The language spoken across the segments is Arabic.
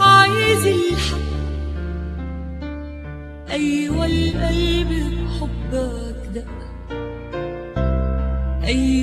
عايز الحب. أيوة القلب حبك ده. أيوة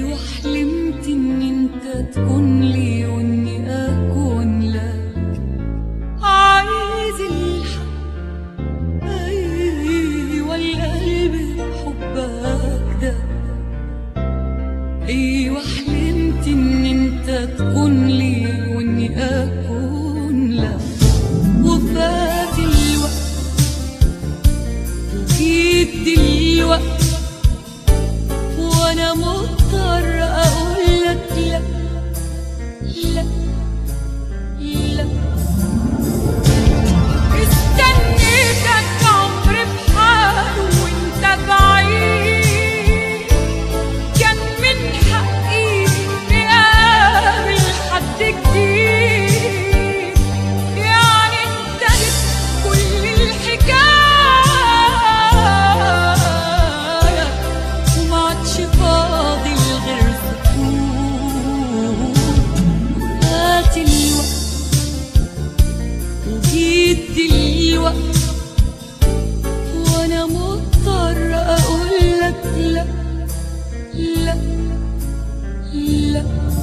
love, love.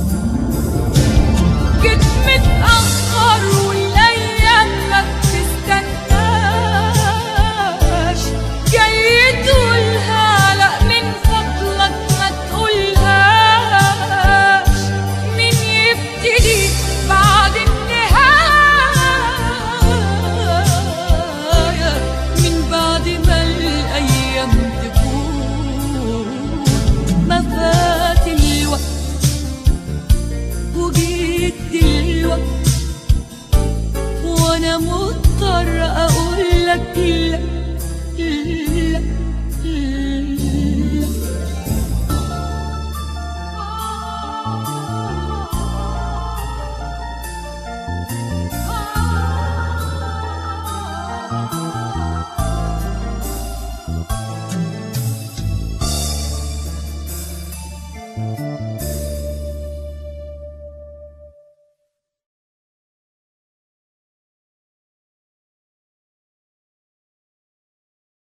مرة أقول لك لا لا لا